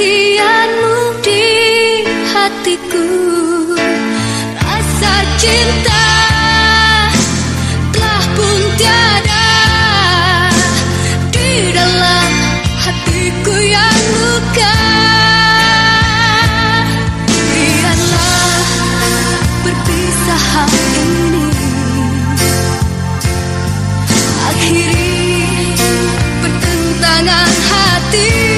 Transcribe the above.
kepergianmu di hatiku. Rasa cinta telah pun tiada Di dalam hatiku yang buka Biarlah perpisahan ini. Akhiri pertentangan hati.